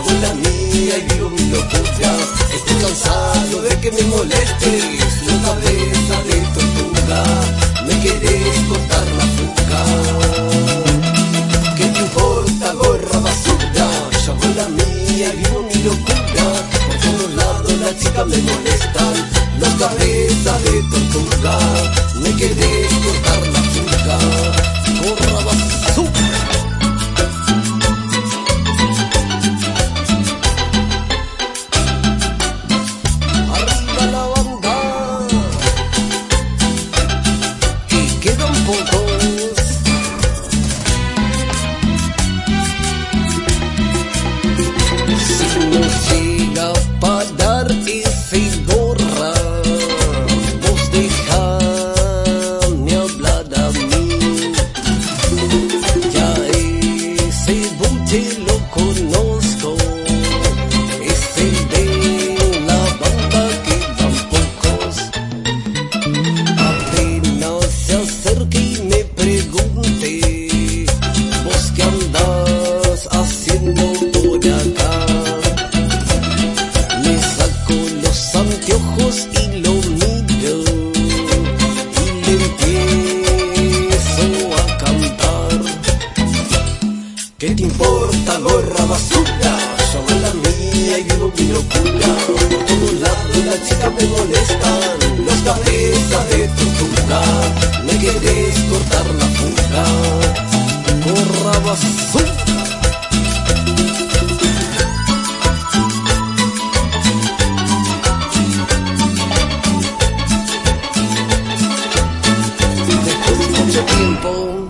la mía y vivo mi locura. Estoy cansado de que me molestes, la cabeza de tortuga. Me querés cortar la fuga. ¿Qué te importa, gorra basura? Hago la mía y vivo mi locura. Por todos lados las chicas me molestan, la cabeza de tortuga. Quedan anteojos y lo miro Y le empiezo a cantar ¿Qué te importa, gorra basura? Hago la mía y vivo mi locura. Por todos lados las chicas me molestan, los cabezas de tortuga. Me querés cortar la fuga. Gorra basura. mucho tiempo.